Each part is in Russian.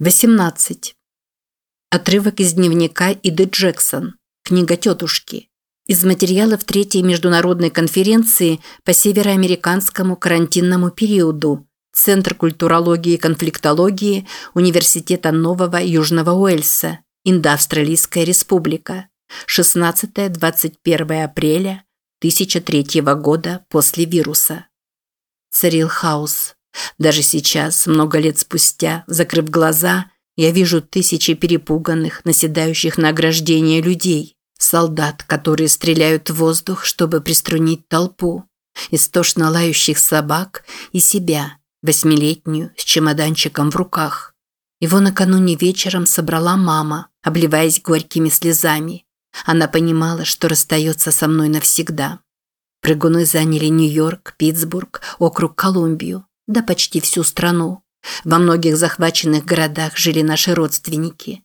18. Отрывок из дневника Иды Джексон. Книга тетушки. Из материалов третьей международной конференции по североамериканскому карантинному периоду. Центр культурологии и конфликтологии Университета Нового Южного Уэльса. Индоавстралийская республика. 16-21 апреля 1003 года после вируса. Царил хаос. Даже сейчас, много лет спустя, закрыв глаза, я вижу тысячи перепуганных, наседающих на ограждение людей, солдат, которые стреляют в воздух, чтобы приструнить толпу, истошно лающих собак и себя, восьмилетнюю, с чемоданчиком в руках. Его накануне вечером собрала мама, обливаясь горькими слезами. Она понимала, что расстается со мной навсегда. Прыгуны заняли Нью-Йорк, Питтсбург, округ Колумбию да почти всю страну. Во многих захваченных городах жили наши родственники.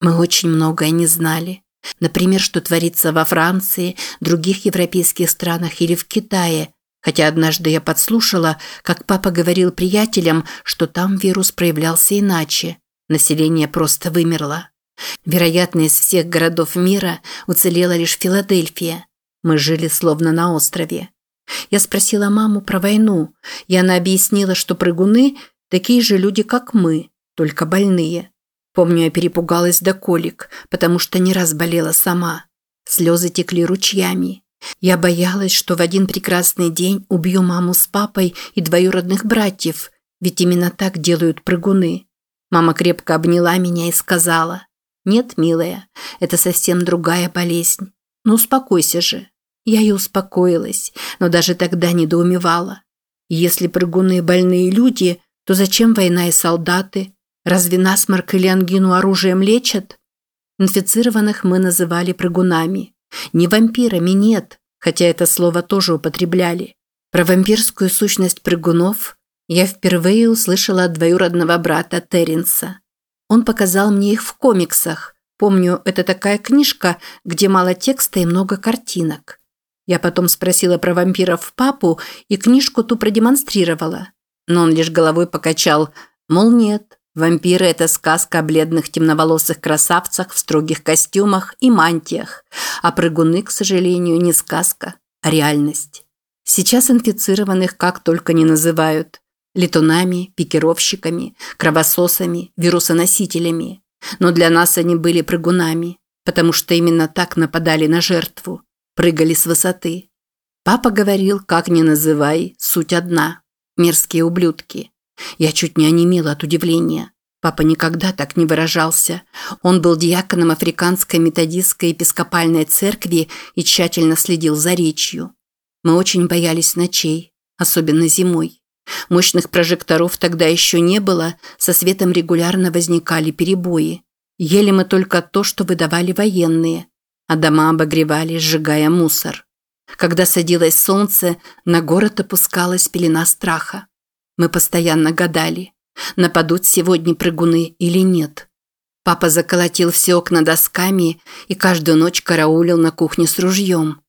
Мы очень многое не знали. Например, что творится во Франции, других европейских странах или в Китае, хотя однажды я подслушала, как папа говорил приятелям, что там вирус проявлялся иначе. Население просто вымерло. Вероятно, из всех городов мира уцелела лишь Филадельфия. Мы жили словно на острове. Я спросила маму про войну, и она объяснила, что прыгуны – такие же люди, как мы, только больные. Помню, я перепугалась до колик, потому что не раз болела сама. Слезы текли ручьями. Я боялась, что в один прекрасный день убью маму с папой и двоюродных братьев, ведь именно так делают прыгуны. Мама крепко обняла меня и сказала, «Нет, милая, это совсем другая болезнь. Ну, успокойся же». Я и успокоилась, но даже тогда недоумевала. Если прыгуны больные люди, то зачем война и солдаты? Разве насморк или ангину оружием лечат? Инфицированных мы называли прыгунами. Не вампирами, нет, хотя это слово тоже употребляли. Про вампирскую сущность прыгунов я впервые услышала от двоюродного брата Терренса. Он показал мне их в комиксах. Помню, это такая книжка, где мало текста и много картинок. Я потом спросила про вампиров папу и книжку ту продемонстрировала. Но он лишь головой покачал, мол, нет, вампиры – это сказка о бледных темноволосых красавцах в строгих костюмах и мантиях, а прыгуны, к сожалению, не сказка, а реальность. Сейчас инфицированных как только не называют – летунами, пикировщиками, кровососами, вирусоносителями. Но для нас они были прыгунами, потому что именно так нападали на жертву прыгали с высоты. Папа говорил, как ни называй, суть одна. Мерзкие ублюдки. Я чуть не онемела от удивления. Папа никогда так не выражался. Он был диаконом Африканской методистской епископальной церкви и тщательно следил за речью. Мы очень боялись ночей, особенно зимой. Мощных прожекторов тогда еще не было, со светом регулярно возникали перебои. Ели мы только то, что выдавали военные – а дома обогревали, сжигая мусор. Когда садилось солнце, на город опускалась пелена страха. Мы постоянно гадали, нападут сегодня прыгуны или нет. Папа заколотил все окна досками и каждую ночь караулил на кухне с ружьем.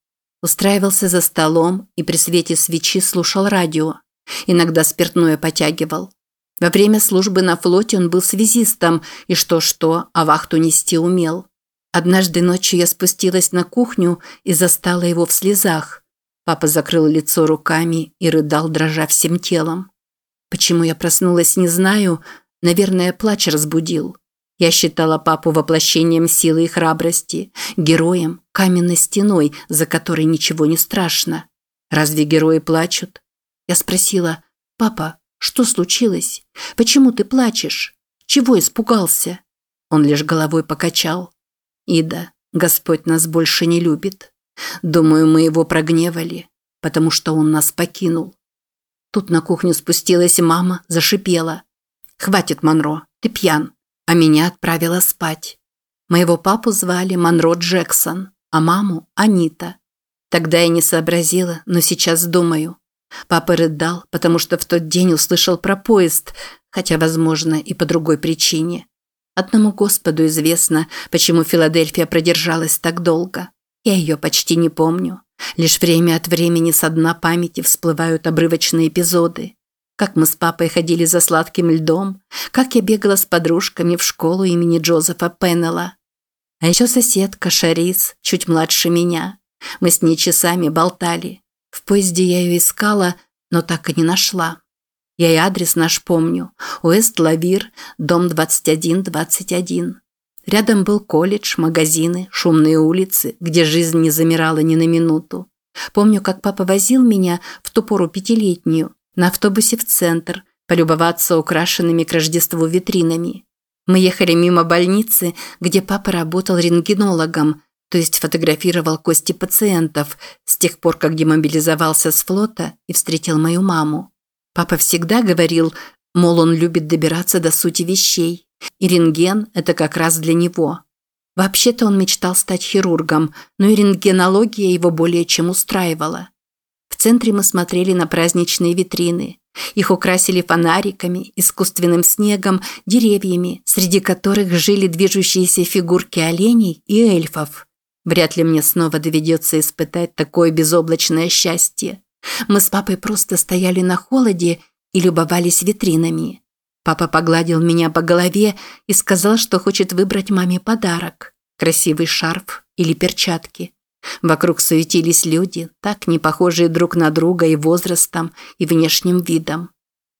Устраивался за столом и при свете свечи слушал радио. Иногда спиртное потягивал. Во время службы на флоте он был связистом и что-что, а вахту нести умел. Однажды ночью я спустилась на кухню и застала его в слезах. Папа закрыл лицо руками и рыдал, дрожа всем телом. Почему я проснулась, не знаю. Наверное, плач разбудил. Я считала папу воплощением силы и храбрости, героем, каменной стеной, за которой ничего не страшно. Разве герои плачут? Я спросила, «Папа, что случилось? Почему ты плачешь? Чего испугался?» Он лишь головой покачал. Ида, Господь нас больше не любит. Думаю, мы его прогневали, потому что он нас покинул. Тут на кухню спустилась мама, зашипела. «Хватит, Монро, ты пьян». А меня отправила спать. Моего папу звали Монро Джексон, а маму – Анита. Тогда я не сообразила, но сейчас думаю. Папа рыдал, потому что в тот день услышал про поезд, хотя, возможно, и по другой причине. Одному Господу известно, почему Филадельфия продержалась так долго. Я ее почти не помню. Лишь время от времени со дна памяти всплывают обрывочные эпизоды. как мы с папой ходили за сладким льдом, как я бегала с подружками в школу имени Джозефа Пеннелла. А еще соседка Шарис, чуть младше меня. Мы с ней часами болтали. В поезде я ее искала, но так и не нашла. Я и адрес наш помню. Уэст-Лавир, дом 2121. Рядом был колледж, магазины, шумные улицы, где жизнь не замирала ни на минуту. Помню, как папа возил меня в ту пору пятилетнюю на автобусе в центр, полюбоваться украшенными к Рождеству витринами. Мы ехали мимо больницы, где папа работал рентгенологом, то есть фотографировал кости пациентов с тех пор, как демобилизовался с флота и встретил мою маму. Папа всегда говорил, мол, он любит добираться до сути вещей, и рентген – это как раз для него. Вообще-то он мечтал стать хирургом, но и рентгенология его более чем устраивала. В центре мы смотрели на праздничные витрины. Их украсили фонариками, искусственным снегом, деревьями, среди которых жили движущиеся фигурки оленей и эльфов. Вряд ли мне снова доведется испытать такое безоблачное счастье. Мы с папой просто стояли на холоде и любовались витринами. Папа погладил меня по голове и сказал, что хочет выбрать маме подарок – красивый шарф или перчатки. Вокруг суетились люди, так не похожие друг на друга и возрастом, и внешним видом.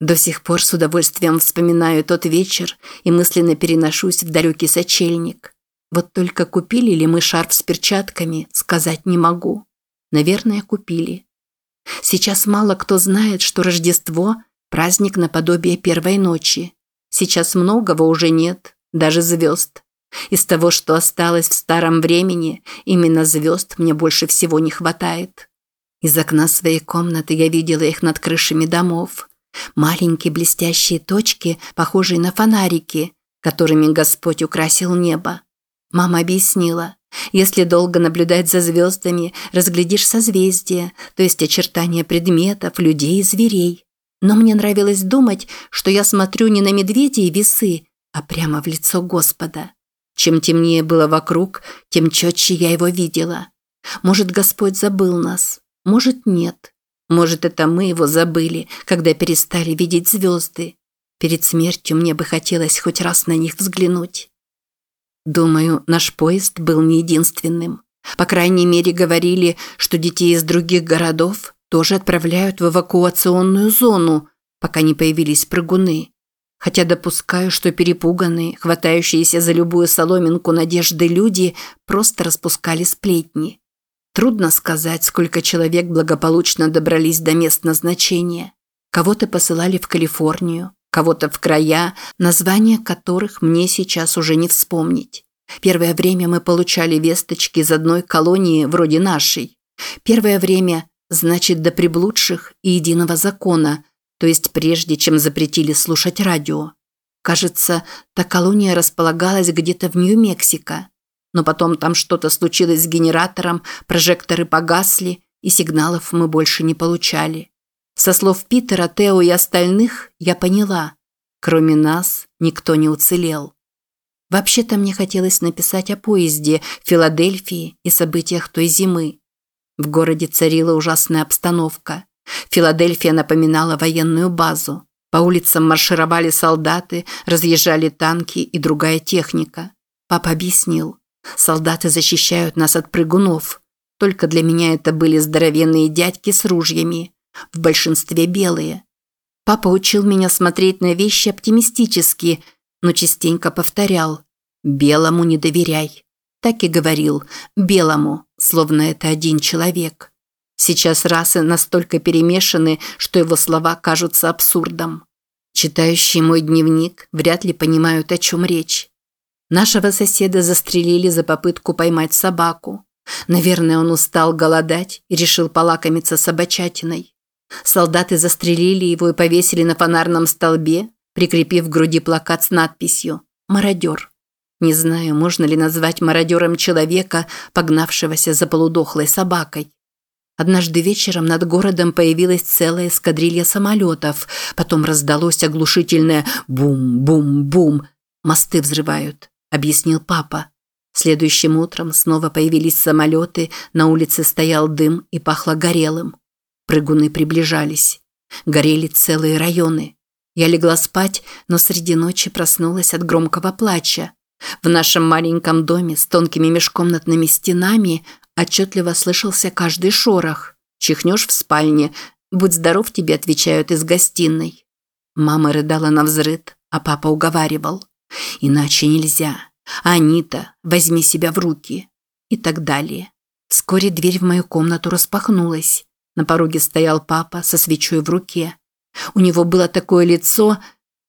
До сих пор с удовольствием вспоминаю тот вечер и мысленно переношусь в далекий сочельник. Вот только купили ли мы шарф с перчатками, сказать не могу. Наверное, купили. Сейчас мало кто знает, что Рождество – праздник наподобие первой ночи. Сейчас многого уже нет, даже звезд. Из того, что осталось в старом времени, именно звезд мне больше всего не хватает. Из окна своей комнаты я видела их над крышами домов. Маленькие блестящие точки, похожие на фонарики, которыми Господь украсил небо. Мама объяснила, если долго наблюдать за звездами, разглядишь созвездия, то есть очертания предметов, людей и зверей. Но мне нравилось думать, что я смотрю не на медведя и весы, а прямо в лицо Господа. Чем темнее было вокруг, тем четче я его видела. Может, Господь забыл нас, может, нет. Может, это мы его забыли, когда перестали видеть звезды. Перед смертью мне бы хотелось хоть раз на них взглянуть. Думаю, наш поезд был не единственным. По крайней мере, говорили, что детей из других городов тоже отправляют в эвакуационную зону, пока не появились прыгуны хотя допускаю, что перепуганные, хватающиеся за любую соломинку надежды люди просто распускали сплетни. Трудно сказать, сколько человек благополучно добрались до мест назначения. Кого-то посылали в Калифорнию, кого-то в края, названия которых мне сейчас уже не вспомнить. Первое время мы получали весточки из одной колонии вроде нашей. Первое время значит до приблудших и единого закона – то есть прежде, чем запретили слушать радио. Кажется, та колония располагалась где-то в Нью-Мексико. Но потом там что-то случилось с генератором, прожекторы погасли, и сигналов мы больше не получали. Со слов Питера, Тео и остальных я поняла. Кроме нас никто не уцелел. Вообще-то мне хотелось написать о поезде, Филадельфии и событиях той зимы. В городе царила ужасная обстановка. Филадельфия напоминала военную базу. По улицам маршировали солдаты, разъезжали танки и другая техника. Папа объяснил. Солдаты защищают нас от прыгунов. Только для меня это были здоровенные дядьки с ружьями. В большинстве белые. Папа учил меня смотреть на вещи оптимистически, но частенько повторял «белому не доверяй». Так и говорил «белому», словно это один человек. Сейчас расы настолько перемешаны, что его слова кажутся абсурдом. Читающие мой дневник вряд ли понимают, о чем речь. Нашего соседа застрелили за попытку поймать собаку. Наверное, он устал голодать и решил полакомиться собачатиной. Солдаты застрелили его и повесили на фонарном столбе, прикрепив к груди плакат с надписью «Мародер». Не знаю, можно ли назвать мародером человека, погнавшегося за полудохлой собакой. Однажды вечером над городом появилась целая эскадрилья самолетов. Потом раздалось оглушительное «бум-бум-бум». «Мосты взрывают», – объяснил папа. Следующим утром снова появились самолеты, на улице стоял дым и пахло горелым. Прыгуны приближались. Горели целые районы. Я легла спать, но среди ночи проснулась от громкого плача. В нашем маленьком доме с тонкими межкомнатными стенами отчетливо слышался каждый шорох. Чихнешь в спальне, будь здоров тебе, отвечают из гостиной. Мама рыдала на взрыд, а папа уговаривал. Иначе нельзя. Анита, возьми себя в руки. И так далее. Вскоре дверь в мою комнату распахнулась. На пороге стоял папа со свечой в руке. У него было такое лицо,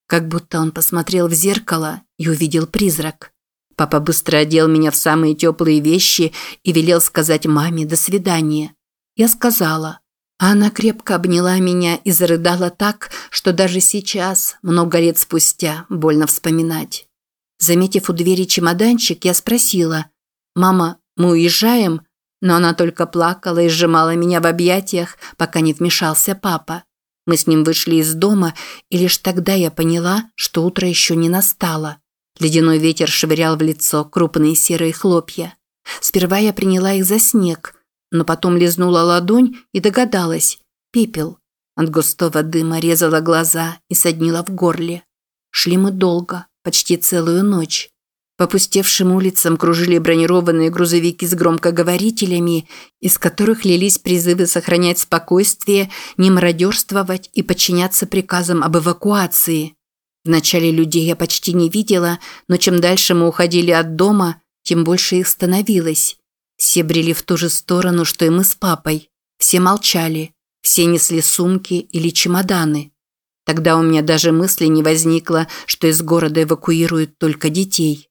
как будто он посмотрел в зеркало и увидел призрак. Папа быстро одел меня в самые теплые вещи и велел сказать маме «до свидания». Я сказала, а она крепко обняла меня и зарыдала так, что даже сейчас, много лет спустя, больно вспоминать. Заметив у двери чемоданчик, я спросила, «Мама, мы уезжаем?» Но она только плакала и сжимала меня в объятиях, пока не вмешался папа. Мы с ним вышли из дома, и лишь тогда я поняла, что утро еще не настало. Ледяной ветер швырял в лицо крупные серые хлопья. Сперва я приняла их за снег, но потом лизнула ладонь и догадалась – пепел. От густого дыма резала глаза и соднила в горле. Шли мы долго, почти целую ночь. По пустевшим улицам кружили бронированные грузовики с громкоговорителями, из которых лились призывы сохранять спокойствие, не мародерствовать и подчиняться приказам об эвакуации. Вначале людей я почти не видела, но чем дальше мы уходили от дома, тем больше их становилось. Все брели в ту же сторону, что и мы с папой. Все молчали. Все несли сумки или чемоданы. Тогда у меня даже мысли не возникло, что из города эвакуируют только детей.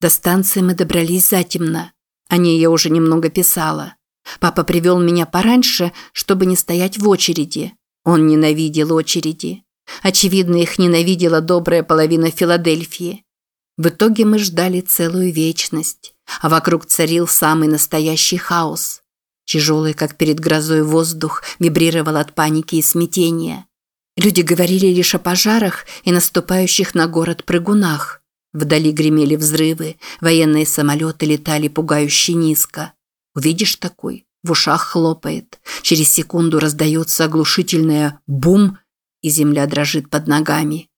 До станции мы добрались затемно. О ней я уже немного писала. Папа привел меня пораньше, чтобы не стоять в очереди. Он ненавидел очереди. Очевидно, их ненавидела добрая половина Филадельфии. В итоге мы ждали целую вечность, а вокруг царил самый настоящий хаос. Тяжелый, как перед грозой воздух, вибрировал от паники и смятения. Люди говорили лишь о пожарах и наступающих на город прыгунах. Вдали гремели взрывы, военные самолеты летали пугающе низко. Увидишь такой, в ушах хлопает. Через секунду раздается оглушительное «бум», и земля дрожит под ногами.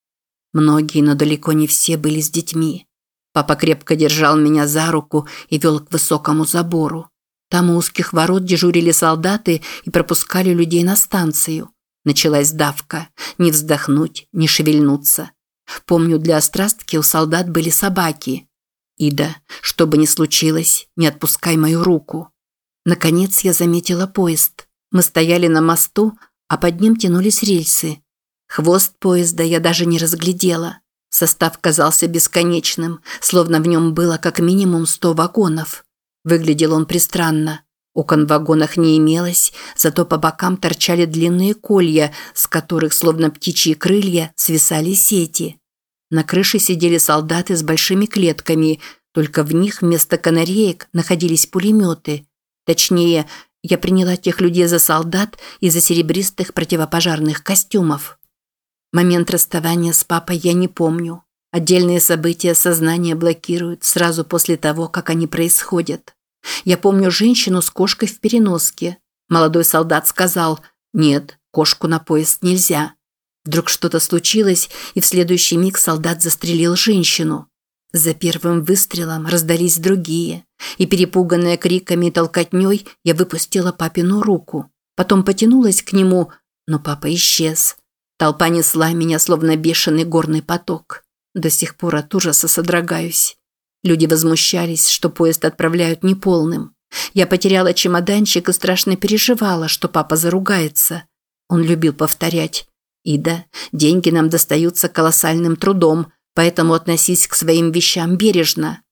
Многие, но далеко не все были с детьми. Папа крепко держал меня за руку и вел к высокому забору. Там у узких ворот дежурили солдаты и пропускали людей на станцию. Началась давка. Не вздохнуть, не шевельнуться. Помню, для острастки у солдат были собаки. Ида, что бы ни случилось, не отпускай мою руку. Наконец я заметила поезд. Мы стояли на мосту, а под ним тянулись рельсы. Хвост поезда я даже не разглядела. Состав казался бесконечным, словно в нем было как минимум сто вагонов. Выглядел он пристранно. Окон в вагонах не имелось, зато по бокам торчали длинные колья, с которых, словно птичьи крылья, свисали сети. На крыше сидели солдаты с большими клетками, только в них вместо канареек находились пулеметы. Точнее, я приняла тех людей за солдат из-за серебристых противопожарных костюмов. Момент расставания с папой я не помню. Отдельные события сознания блокируют сразу после того, как они происходят. Я помню женщину с кошкой в переноске. Молодой солдат сказал «Нет, кошку на поезд нельзя». Вдруг что-то случилось, и в следующий миг солдат застрелил женщину. За первым выстрелом раздались другие, и, перепуганная криками и толкотней, я выпустила папину руку. Потом потянулась к нему, но папа исчез. Толпа несла меня, словно бешеный горный поток. До сих пор от ужаса содрогаюсь. Люди возмущались, что поезд отправляют неполным. Я потеряла чемоданчик и страшно переживала, что папа заругается. Он любил повторять Ида, деньги нам достаются колоссальным трудом, поэтому относись к своим вещам бережно.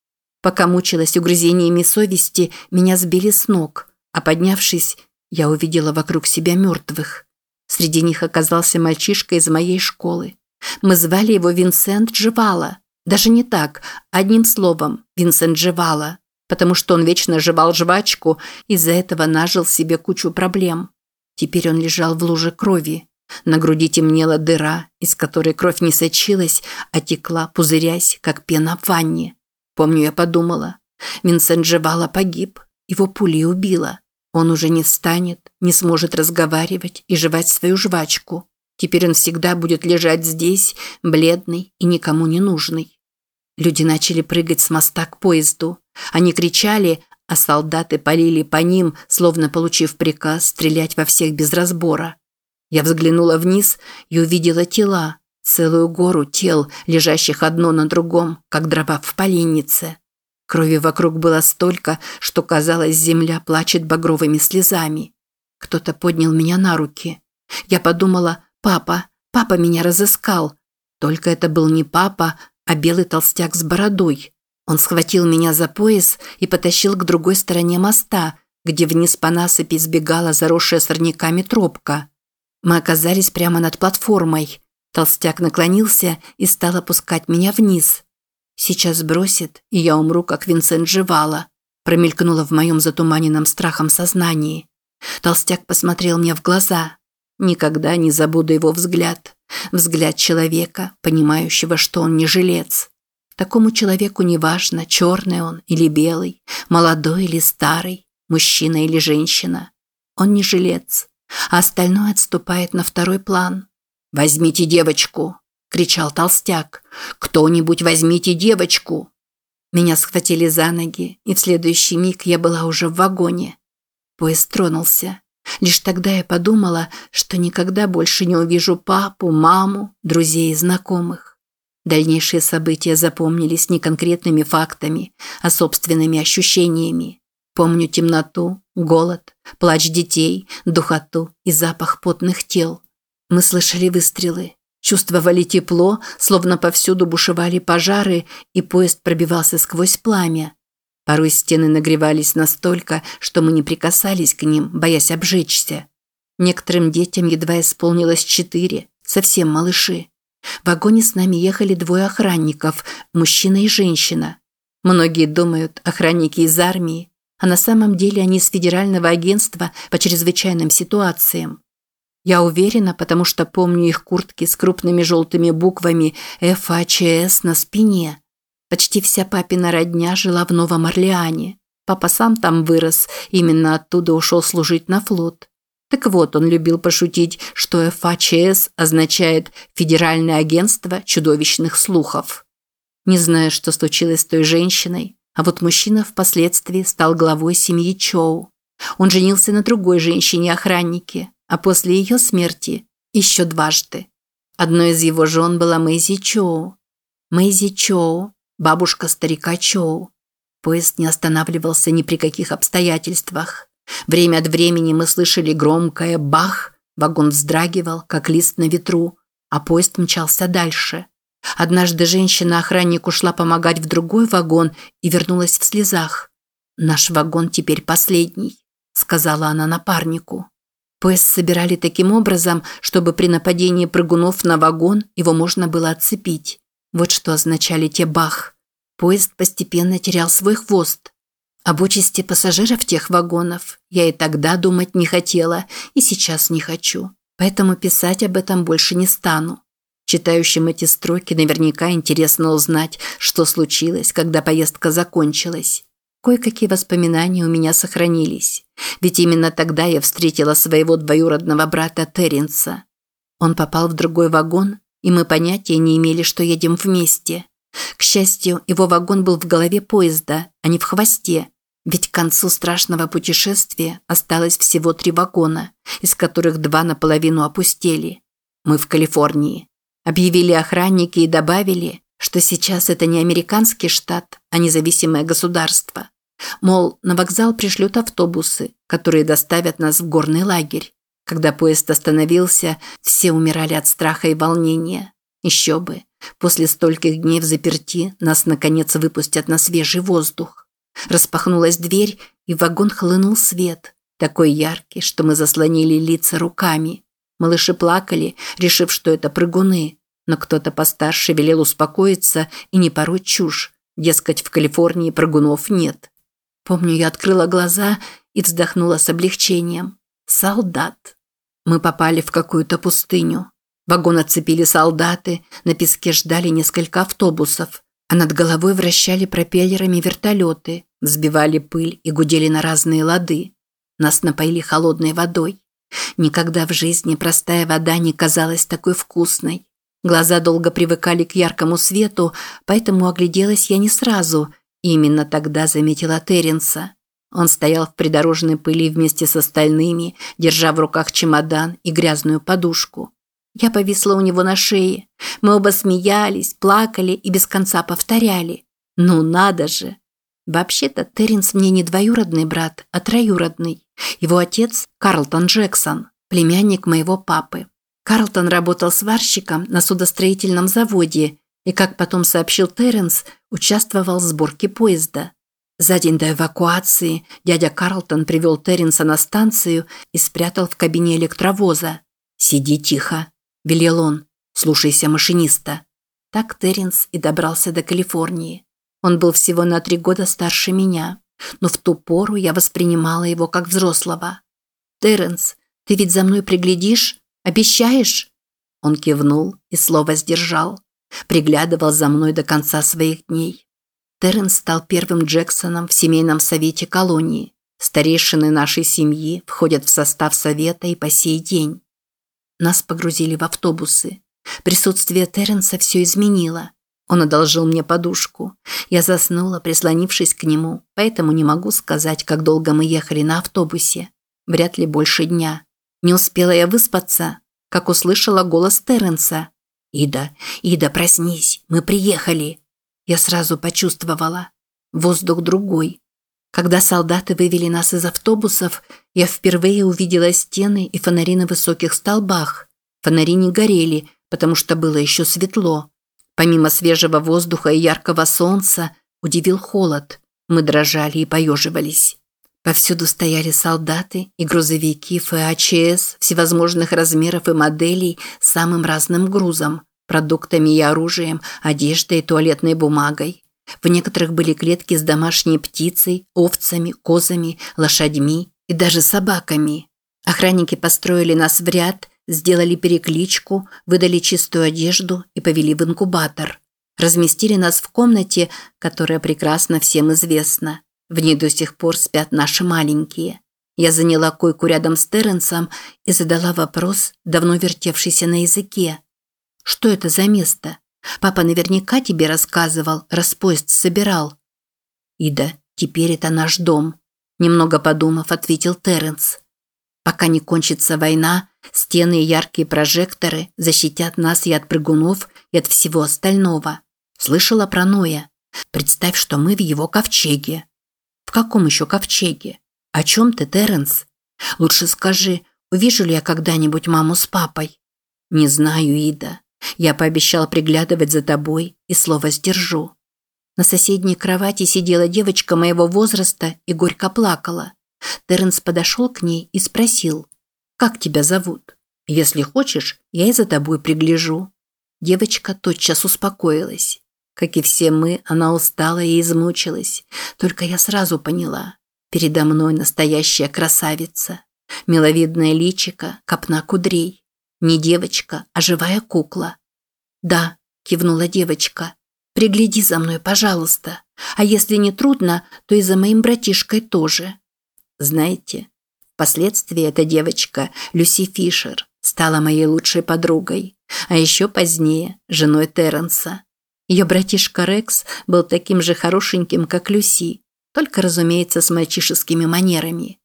Пока мучилась угрызениями совести, меня сбили с ног, а поднявшись, я увидела вокруг себя мертвых. Среди них оказался мальчишка из моей школы. Мы звали его Винсент Джевала. Даже не так, одним словом, Винсент Джевала, потому что он вечно жевал жвачку, из-за этого нажил себе кучу проблем. Теперь он лежал в луже крови. На груди темнела дыра, из которой кровь не сочилась, а текла, пузырясь, как пена в ванне. Помню, я подумала. Винсент Джевала погиб, его пулей убила. Он уже не встанет, не сможет разговаривать и жевать свою жвачку. Теперь он всегда будет лежать здесь, бледный и никому не нужный. Люди начали прыгать с моста к поезду. Они кричали, а солдаты полили по ним, словно получив приказ стрелять во всех без разбора. Я взглянула вниз и увидела тела, целую гору тел, лежащих одно на другом, как дрова в поленнице. Крови вокруг было столько, что казалось, земля плачет багровыми слезами. Кто-то поднял меня на руки. Я подумала, папа, папа меня разыскал. Только это был не папа, а белый толстяк с бородой. Он схватил меня за пояс и потащил к другой стороне моста, где вниз по насыпи сбегала заросшая сорняками тропка. Мы оказались прямо над платформой. Толстяк наклонился и стал опускать меня вниз. Сейчас бросит, и я умру, как Винсент Живала, промелькнуло в моем затуманенном страхом сознании. Толстяк посмотрел мне в глаза. Никогда не забуду его взгляд. Взгляд человека, понимающего, что он не жилец. Такому человеку не важно, черный он или белый, молодой или старый, мужчина или женщина. Он не жилец, а остальное отступает на второй план. «Возьмите девочку!» – кричал толстяк. «Кто-нибудь возьмите девочку!» Меня схватили за ноги, и в следующий миг я была уже в вагоне. Поезд тронулся. Лишь тогда я подумала, что никогда больше не увижу папу, маму, друзей и знакомых. Дальнейшие события запомнились не конкретными фактами, а собственными ощущениями. Помню темноту, голод, плач детей, духоту и запах потных тел. Мы слышали выстрелы, чувствовали тепло, словно повсюду бушевали пожары, и поезд пробивался сквозь пламя. Порой стены нагревались настолько, что мы не прикасались к ним, боясь обжечься. Некоторым детям едва исполнилось четыре, совсем малыши. В вагоне с нами ехали двое охранников, мужчина и женщина. Многие думают, охранники из армии, а на самом деле они из Федерального агентства по чрезвычайным ситуациям. Я уверена, потому что помню их куртки с крупными желтыми буквами ФАЧС на спине. Почти вся папина родня жила в Новом Орлеане. Папа сам там вырос, именно оттуда ушел служить на флот. Так вот, он любил пошутить, что ФАЧС означает «Федеральное агентство чудовищных слухов». Не знаю, что случилось с той женщиной, а вот мужчина впоследствии стал главой семьи Чоу. Он женился на другой женщине-охраннике, а после ее смерти еще дважды. Одной из его жен была Мэйзи Чоу. Мэйзи Чоу, бабушка старика Чоу. Поезд не останавливался ни при каких обстоятельствах. Время от времени мы слышали громкое «бах», вагон вздрагивал, как лист на ветру, а поезд мчался дальше. Однажды женщина-охранник ушла помогать в другой вагон и вернулась в слезах. «Наш вагон теперь последний», – сказала она напарнику. Поезд собирали таким образом, чтобы при нападении прыгунов на вагон его можно было отцепить. Вот что означали те бах. Поезд постепенно терял свой хвост. Об участи пассажиров тех вагонов я и тогда думать не хотела, и сейчас не хочу. Поэтому писать об этом больше не стану. Читающим эти строки наверняка интересно узнать, что случилось, когда поездка закончилась. Кое-какие воспоминания у меня сохранились. Ведь именно тогда я встретила своего двоюродного брата Терренса. Он попал в другой вагон, и мы понятия не имели, что едем вместе. К счастью, его вагон был в голове поезда, а не в хвосте. Ведь к концу страшного путешествия осталось всего три вагона, из которых два наполовину опустели. Мы в Калифорнии. Объявили охранники и добавили, что сейчас это не американский штат, а независимое государство. Мол, на вокзал пришлют автобусы, которые доставят нас в горный лагерь. Когда поезд остановился, все умирали от страха и волнения. Еще бы, после стольких дней в заперти нас наконец выпустят на свежий воздух. Распахнулась дверь, и в вагон хлынул свет, такой яркий, что мы заслонили лица руками. Малыши плакали, решив, что это прыгуны. Но кто-то постарше велел успокоиться и не пороть чушь. Дескать, в Калифорнии прыгунов нет. Помню, я открыла глаза и вздохнула с облегчением. Солдат. Мы попали в какую-то пустыню. Вагон отцепили солдаты, на песке ждали несколько автобусов, а над головой вращали пропеллерами вертолеты, взбивали пыль и гудели на разные лады. Нас напоили холодной водой. Никогда в жизни простая вода не казалась такой вкусной. Глаза долго привыкали к яркому свету, поэтому огляделась я не сразу, именно тогда заметила Теренса. Он стоял в придорожной пыли вместе с остальными, держа в руках чемодан и грязную подушку. Я повисла у него на шее. Мы оба смеялись, плакали и без конца повторяли. «Ну надо же!» Вообще-то Терренс мне не двоюродный брат, а троюродный. Его отец – Карлтон Джексон, племянник моего папы. Карлтон работал сварщиком на судостроительном заводе и, как потом сообщил Терренс, участвовал в сборке поезда. За день до эвакуации дядя Карлтон привел Терренса на станцию и спрятал в кабине электровоза. «Сиди тихо», – велел он, – «слушайся машиниста». Так Терренс и добрался до Калифорнии. Он был всего на три года старше меня, но в ту пору я воспринимала его как взрослого. «Терренс, ты ведь за мной приглядишь? Обещаешь?» Он кивнул и слово сдержал. Приглядывал за мной до конца своих дней. Терренс стал первым Джексоном в семейном совете колонии. Старейшины нашей семьи входят в состав совета и по сей день. Нас погрузили в автобусы. Присутствие Терренса все изменило. Он одолжил мне подушку. Я заснула, прислонившись к нему, поэтому не могу сказать, как долго мы ехали на автобусе. Вряд ли больше дня. Не успела я выспаться, как услышала голос Терренса. «Ида, Ида, проснись, мы приехали!» Я сразу почувствовала. Воздух другой. Когда солдаты вывели нас из автобусов, я впервые увидела стены и фонари на высоких столбах. Фонари не горели, потому что было еще светло. Помимо свежего воздуха и яркого солнца, удивил холод. Мы дрожали и поеживались. Повсюду стояли солдаты и грузовики ФАЧС всевозможных размеров и моделей с самым разным грузом – продуктами и оружием, одеждой и туалетной бумагой. В некоторых были клетки с домашней птицей, овцами, козами, лошадьми и даже собаками. Охранники построили нас в ряд Сделали перекличку, выдали чистую одежду и повели в инкубатор. Разместили нас в комнате, которая прекрасно всем известна. В ней до сих пор спят наши маленькие. Я заняла койку рядом с Терренсом и задала вопрос, давно вертевшийся на языке. «Что это за место? Папа наверняка тебе рассказывал, раз поезд собирал». «Ида, теперь это наш дом», – немного подумав, ответил Терренс. «Пока не кончится война, Стены и яркие прожекторы защитят нас и от прыгунов, и от всего остального. Слышала про Ноя. Представь, что мы в его ковчеге. В каком еще ковчеге? О чем ты, Терренс? Лучше скажи, увижу ли я когда-нибудь маму с папой? Не знаю, Ида. Я пообещал приглядывать за тобой и слово сдержу. На соседней кровати сидела девочка моего возраста и горько плакала. Терренс подошел к ней и спросил – как тебя зовут? Если хочешь, я и за тобой пригляжу». Девочка тотчас успокоилась. Как и все мы, она устала и измучилась. Только я сразу поняла. Передо мной настоящая красавица. Миловидное личико, копна кудрей. Не девочка, а живая кукла. «Да», – кивнула девочка. «Пригляди за мной, пожалуйста. А если не трудно, то и за моим братишкой тоже». Знаете, Впоследствии эта девочка, Люси Фишер, стала моей лучшей подругой, а еще позднее – женой Терренса. Ее братишка Рекс был таким же хорошеньким, как Люси, только, разумеется, с мальчишескими манерами.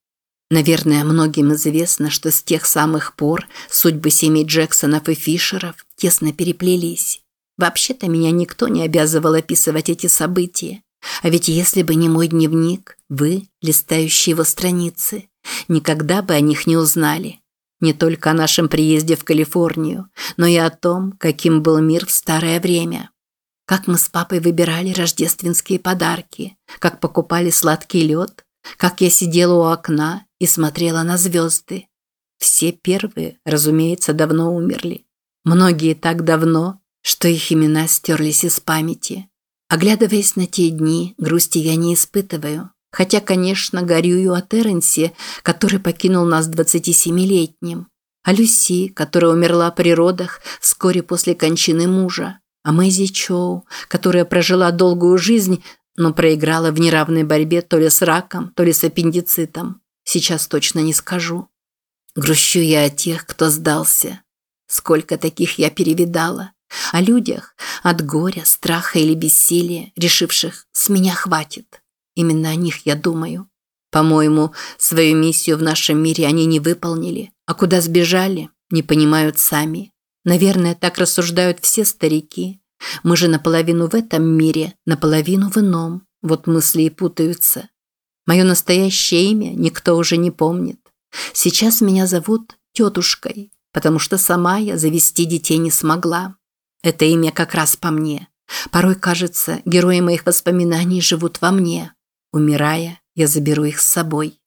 Наверное, многим известно, что с тех самых пор судьбы семей Джексонов и Фишеров тесно переплелись. Вообще-то меня никто не обязывал описывать эти события. А ведь если бы не мой дневник, вы, листающие его страницы, никогда бы о них не узнали. Не только о нашем приезде в Калифорнию, но и о том, каким был мир в старое время. Как мы с папой выбирали рождественские подарки, как покупали сладкий лед, как я сидела у окна и смотрела на звезды. Все первые, разумеется, давно умерли. Многие так давно, что их имена стерлись из памяти. Оглядываясь на те дни, грусти я не испытываю. Хотя, конечно, горюю о Терренсе, который покинул нас 27-летним. О Люси, которая умерла при родах вскоре после кончины мужа. О Мэйзи Чоу, которая прожила долгую жизнь, но проиграла в неравной борьбе то ли с раком, то ли с аппендицитом. Сейчас точно не скажу. Грущу я о тех, кто сдался. Сколько таких я перевидала. О людях от горя, страха или бессилия, решивших «с меня хватит». Именно о них я думаю. По-моему, свою миссию в нашем мире они не выполнили, а куда сбежали, не понимают сами. Наверное, так рассуждают все старики. Мы же наполовину в этом мире, наполовину в ином. Вот мысли и путаются. Мое настоящее имя никто уже не помнит. Сейчас меня зовут тетушкой, потому что сама я завести детей не смогла. Это имя как раз по мне. Порой кажется, герои моих воспоминаний живут во мне. Умирая, я заберу их с собой.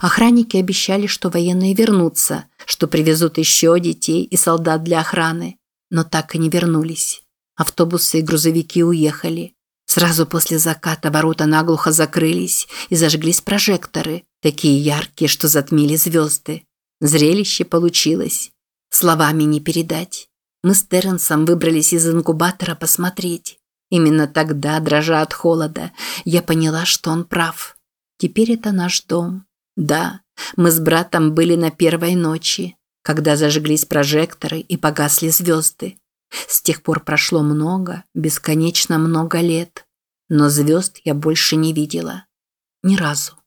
Охранники обещали, что военные вернутся, что привезут еще детей и солдат для охраны, но так и не вернулись. Автобусы и грузовики уехали. Сразу после заката ворота наглухо закрылись и зажглись прожекторы, такие яркие, что затмили звезды. Зрелище получилось. Словами не передать. Мы с Терренсом выбрались из инкубатора посмотреть. Именно тогда, дрожа от холода, я поняла, что он прав. Теперь это наш дом. Да, мы с братом были на первой ночи, когда зажглись прожекторы и погасли звезды. С тех пор прошло много, бесконечно много лет. Но звезд я больше не видела. Ни разу.